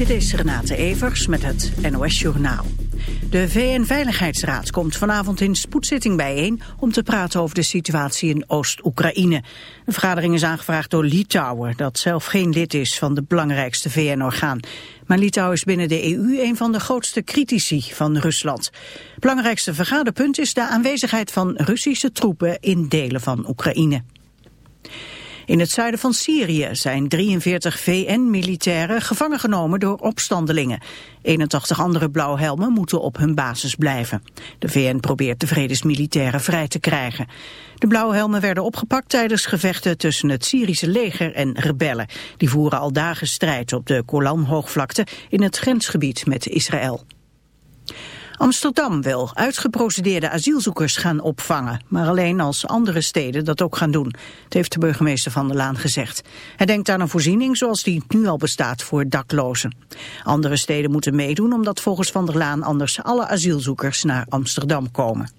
Dit is Renate Evers met het NOS Journaal. De VN-veiligheidsraad komt vanavond in spoedzitting bijeen... om te praten over de situatie in Oost-Oekraïne. De vergadering is aangevraagd door Litouwen... dat zelf geen lid is van de belangrijkste VN-orgaan. Maar Litouwen is binnen de EU een van de grootste critici van Rusland. Belangrijkste vergaderpunt is de aanwezigheid van Russische troepen... in delen van Oekraïne. In het zuiden van Syrië zijn 43 VN-militairen gevangen genomen door opstandelingen. 81 andere blauwhelmen moeten op hun basis blijven. De VN probeert de vredesmilitairen vrij te krijgen. De blauwhelmen werden opgepakt tijdens gevechten tussen het Syrische leger en rebellen. Die voeren al dagen strijd op de Golan-hoogvlakte in het grensgebied met Israël. Amsterdam wil uitgeprocedeerde asielzoekers gaan opvangen, maar alleen als andere steden dat ook gaan doen. Dat heeft de burgemeester van der Laan gezegd. Hij denkt aan een voorziening zoals die nu al bestaat voor daklozen. Andere steden moeten meedoen omdat volgens van der Laan anders alle asielzoekers naar Amsterdam komen.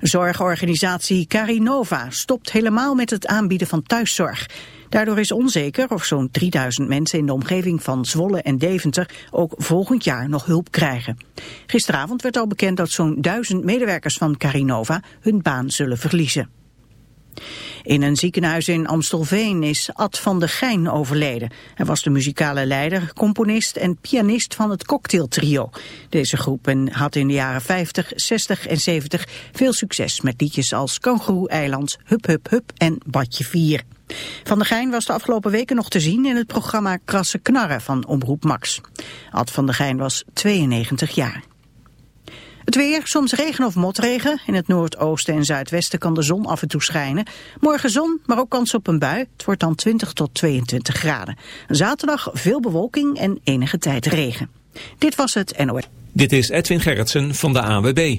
Zorgorganisatie Carinova stopt helemaal met het aanbieden van thuiszorg. Daardoor is onzeker of zo'n 3000 mensen in de omgeving van Zwolle en Deventer ook volgend jaar nog hulp krijgen. Gisteravond werd al bekend dat zo'n 1000 medewerkers van Carinova hun baan zullen verliezen. In een ziekenhuis in Amstelveen is Ad van de Gein overleden. Hij was de muzikale leider, componist en pianist van het cocktailtrio. Deze groep had in de jaren 50, 60 en 70 veel succes met liedjes als Kangaroo Eiland, Hup Hup Hup en Badje 4. Van der Gein was de afgelopen weken nog te zien in het programma Krasse Knarren van Omroep Max. Ad van der Gein was 92 jaar. Het weer, soms regen of motregen. In het noordoosten en zuidwesten kan de zon af en toe schijnen. Morgen zon, maar ook kans op een bui. Het wordt dan 20 tot 22 graden. Zaterdag veel bewolking en enige tijd regen. Dit was het NOS. Dit is Edwin Gerritsen van de ANWB.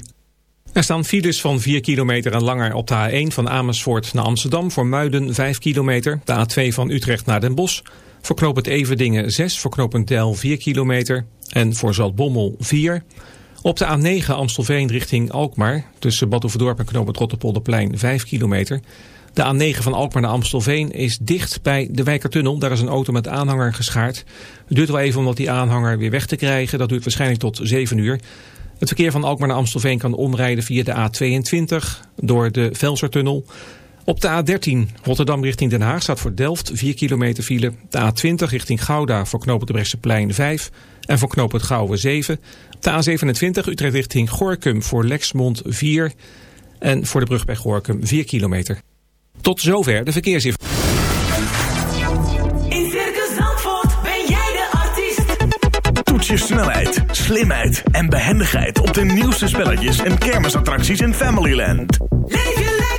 Er staan files van 4 kilometer en langer op de A1 van Amersfoort naar Amsterdam... voor Muiden 5 kilometer, de A2 van Utrecht naar Den Bosch... voor knooppunt Everdingen 6, voor knooppunt Del 4 kilometer... en voor Zaltbommel 4... Op de A9 Amstelveen richting Alkmaar, tussen Bad en knooppunt Rotterpolderplein 5 kilometer. De A9 van Alkmaar naar Amstelveen is dicht bij de Wijkertunnel. Daar is een auto met aanhanger geschaard. Het duurt wel even om die aanhanger weer weg te krijgen. Dat duurt waarschijnlijk tot 7 uur. Het verkeer van Alkmaar naar Amstelveen kan omrijden via de A22 door de Velsertunnel. Op de A13 Rotterdam richting Den Haag staat voor Delft 4 kilometer file. De A20 richting Gouda voor knooppunt de Brechtseplein 5 en voor knooppunt Gouwen 7. De A27 Utrecht richting Gorkum voor Lexmond 4 en voor de brug bij Gorkum 4 kilometer. Tot zover de verkeersinformatie. In Circus Zandvoort ben jij de artiest. Toets je snelheid, slimheid en behendigheid op de nieuwste spelletjes en kermisattracties in Familyland. Leef je lekker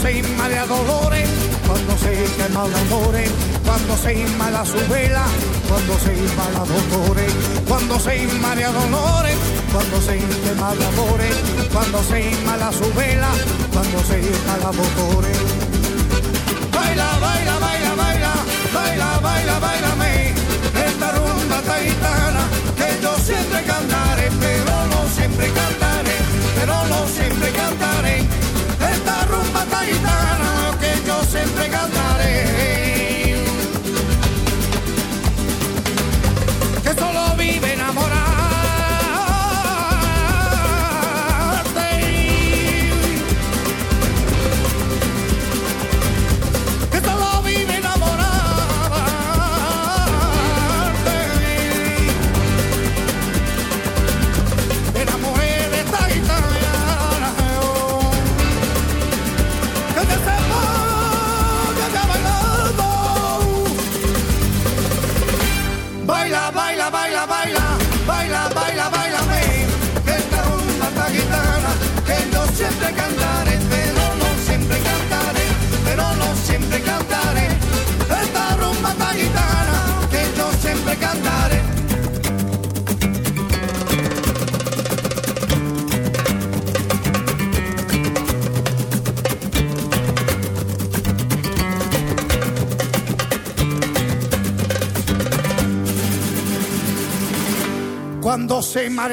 se inmala dolores, cuando se quema dolores, cuando se inmala su vela, cuando se inmala dolores, cuando se inmala dolores, cuando se quema dolores, cuando se inmala su vela, cuando se inmala dolores. Baila, baila, baila, baila, baila, baila, baila, me esta rumba taitana que yo siempre cantaré, pero no siempre cantaré, pero no siempre cantaré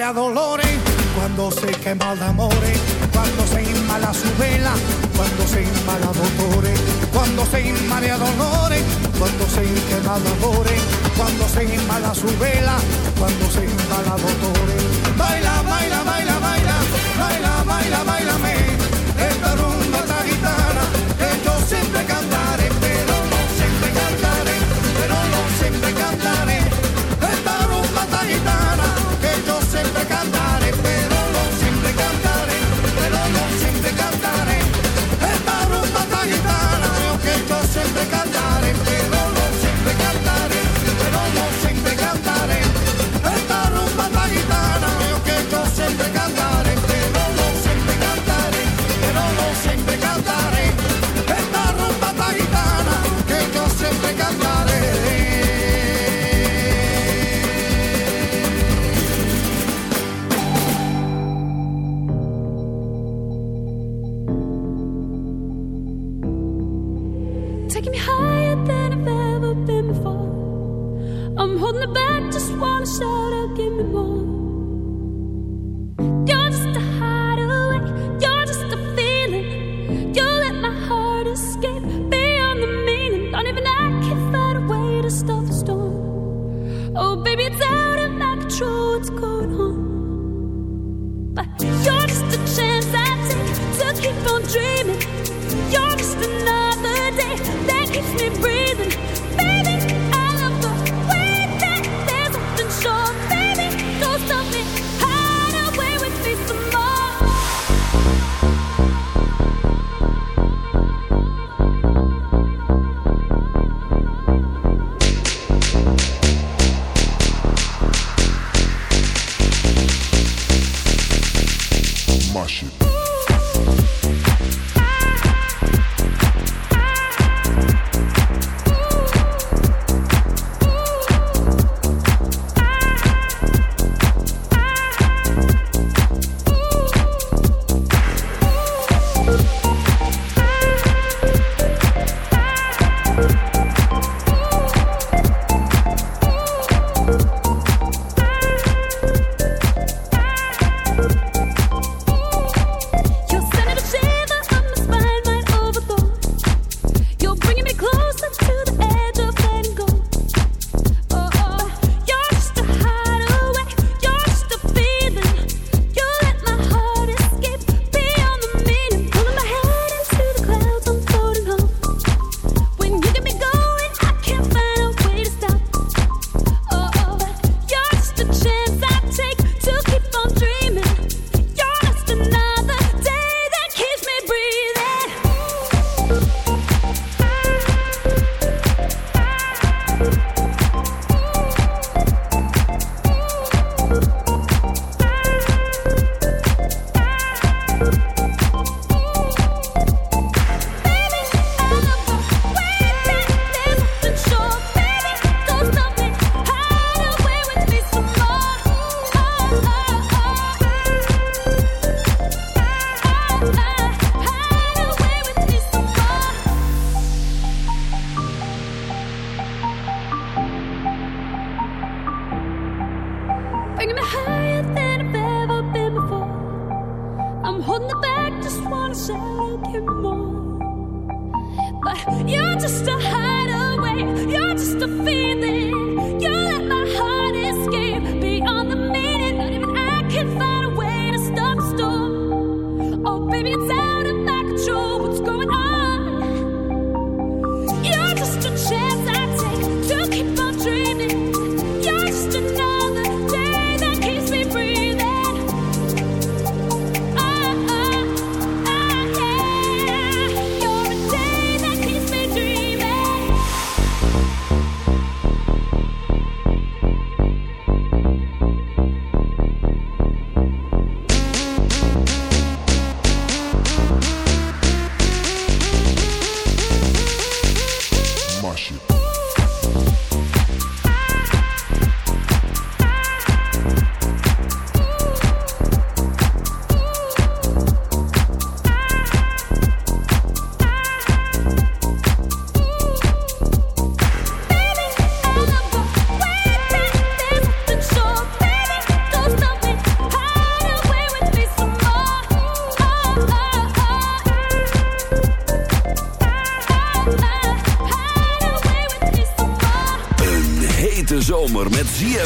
a dolores, cuando se quema el amores, cuando se inmala su vela, cuando se inmala dolores, cuando se inmala dolores, cuando se quema amores, cuando se inmala su vela, cuando se inmala dolores. Baila, baila, baila, baila, baila, baila, baila.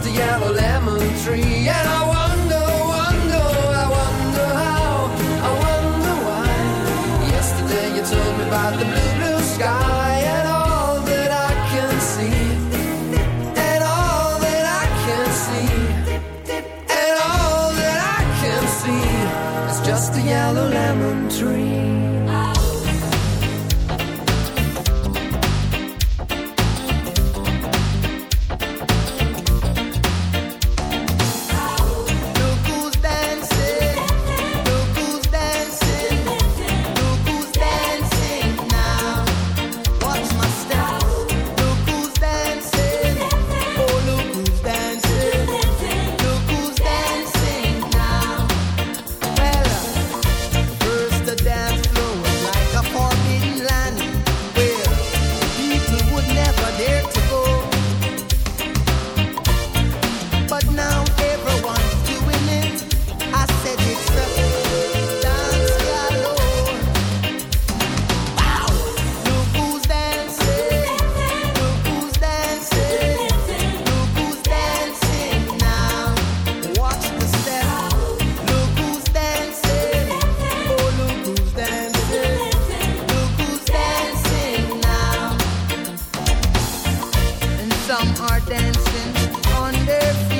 the yellow lemon tree. Some are dancing on their feet.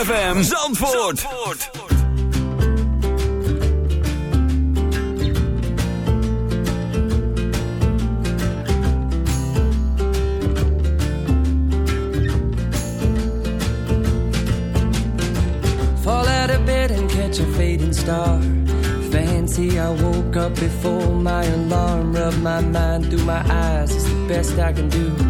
ZFM Zandvoort. Fall out of bed and catch a fading star. Fancy I woke up before my alarm. Rub my mind through my eyes, it's the best I can do.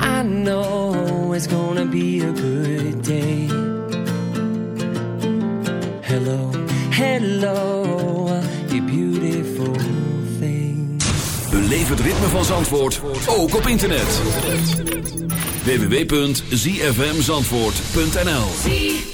I know it's gonna be a good day. Hello, hello, you beautiful thing. Beleef het ritme van Zandvoort ook op internet. www.zfmzandvoort.nl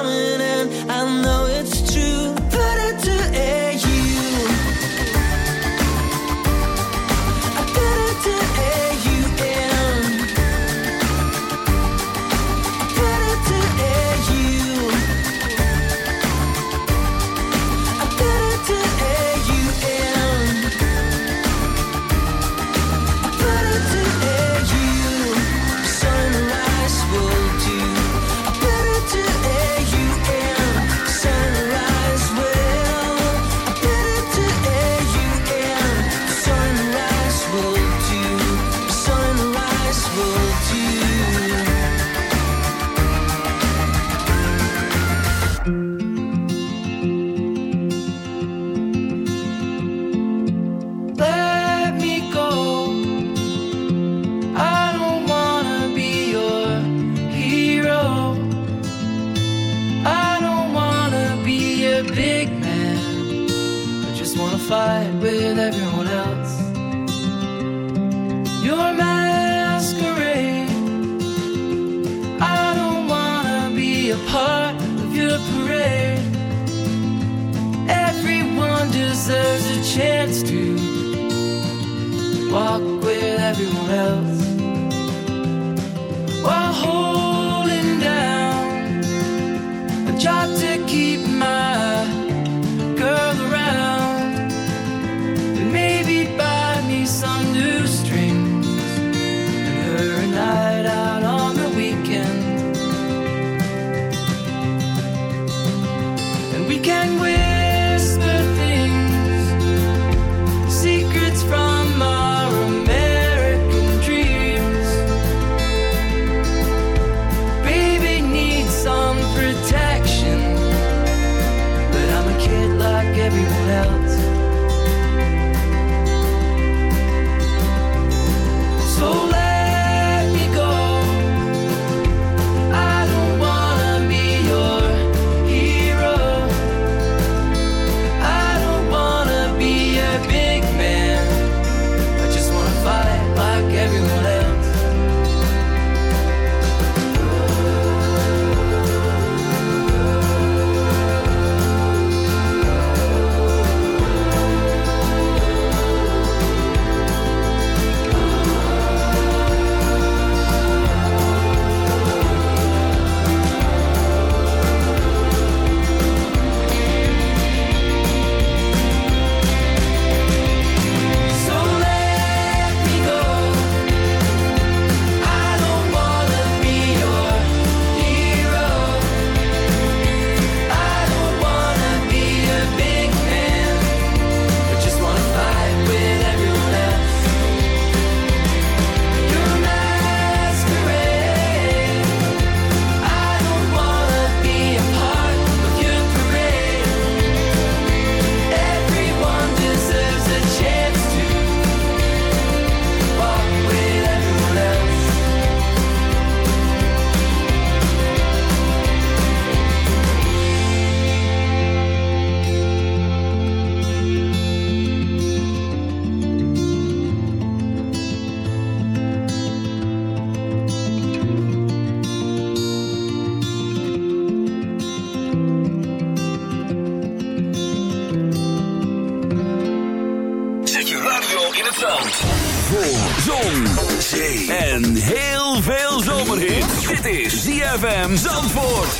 ZFM Zandvoort.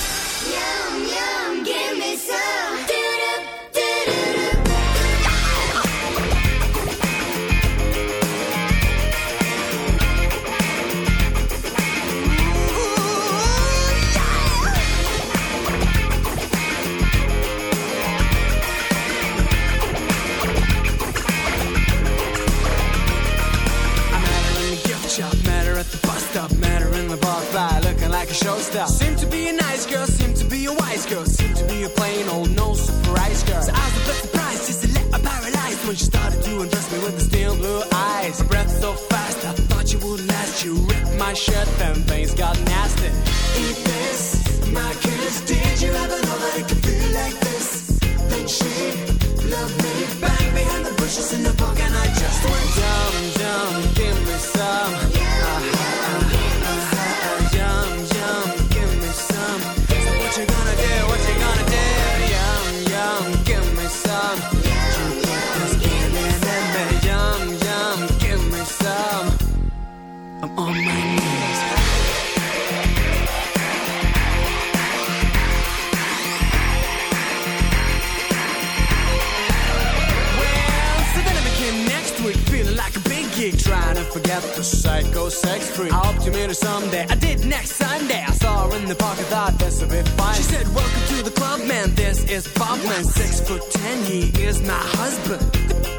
The psycho sex freak. I hope to meet her someday. I did next Sunday. I saw her in the park, I thought this would be fine. She said, Welcome to the club, man. This is Bob, man. Six foot ten, he is my husband.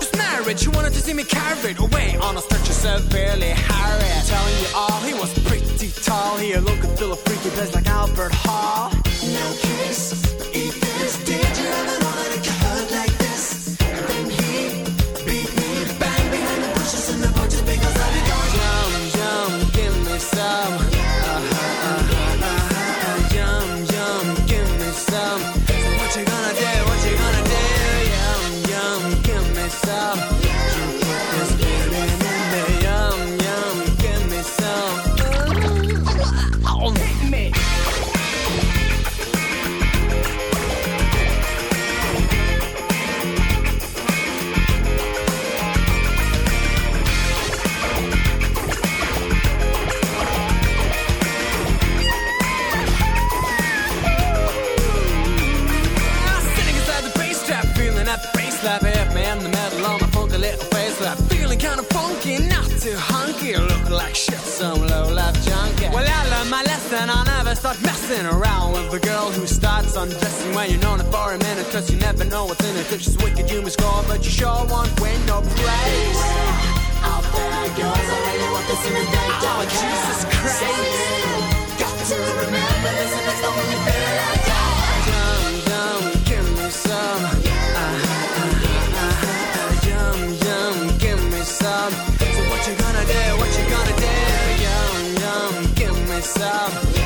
Just married, she wanted to see me carried away on a stretcher severely harried. Telling you all, he was pretty tall. He looked and feel a freaky place like Albert Hall. No kiss, some low life junkie. Well, I learned my lesson, I'll never start messing around with the girl who starts undressing when you're known it for a minute, cause you never know what's in it. If she's wicked, you must score, but you sure won't win no praise. Out there goes, I really want this in the day. Oh, Jesus Christ. Got to remember this if it's the one you feel like Yum, yum, give me some. Uh-huh, time.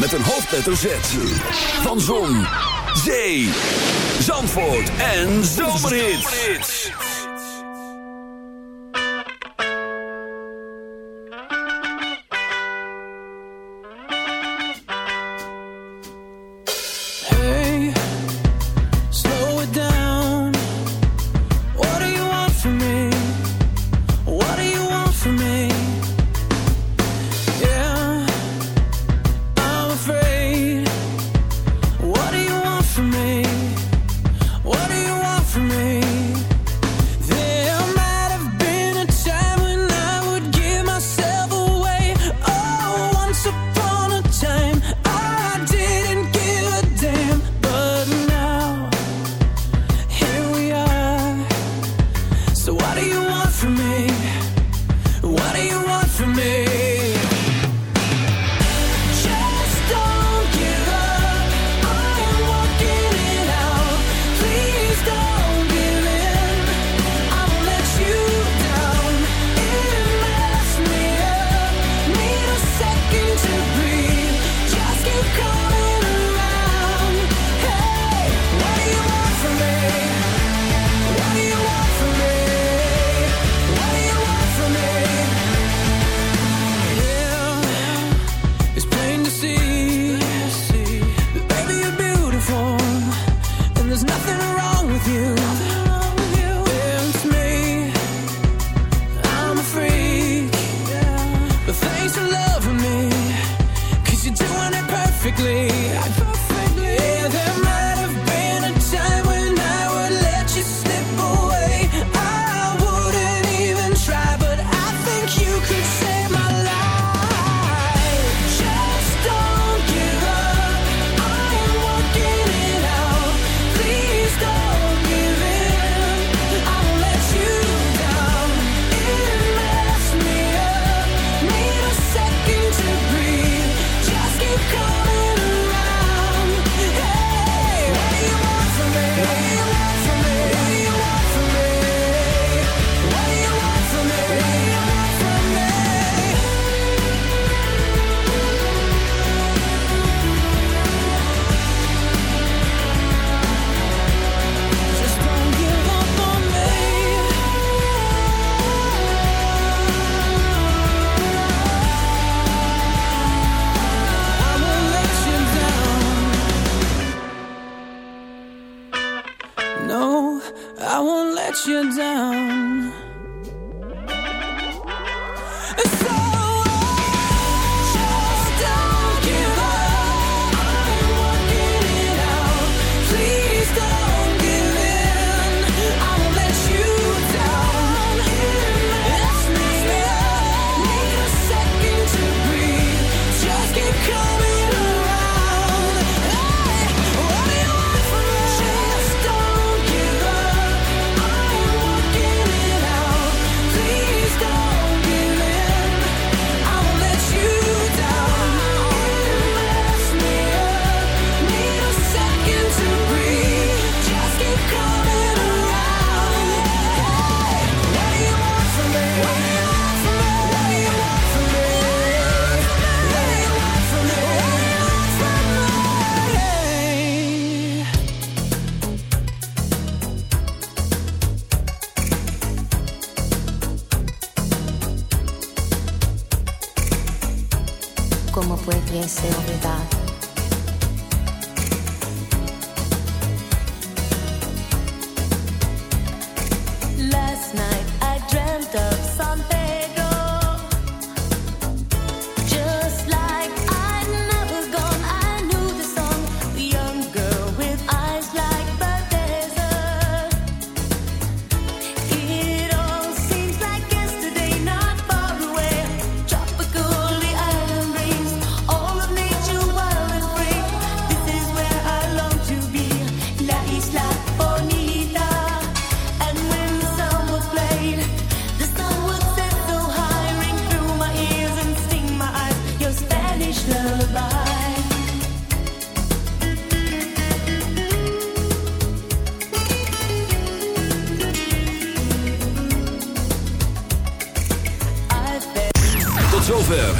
Met een hoofdletter Z. Van Zon, Zee, Zandvoort en Zomerrit.